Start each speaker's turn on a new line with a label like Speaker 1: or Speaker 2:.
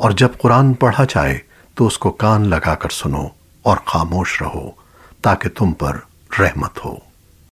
Speaker 1: اور جب قرآن پڑھا جائے تو اس کو کان لگا کر سنو اور خاموش رہو تاکہ تم پر رحمت ہو۔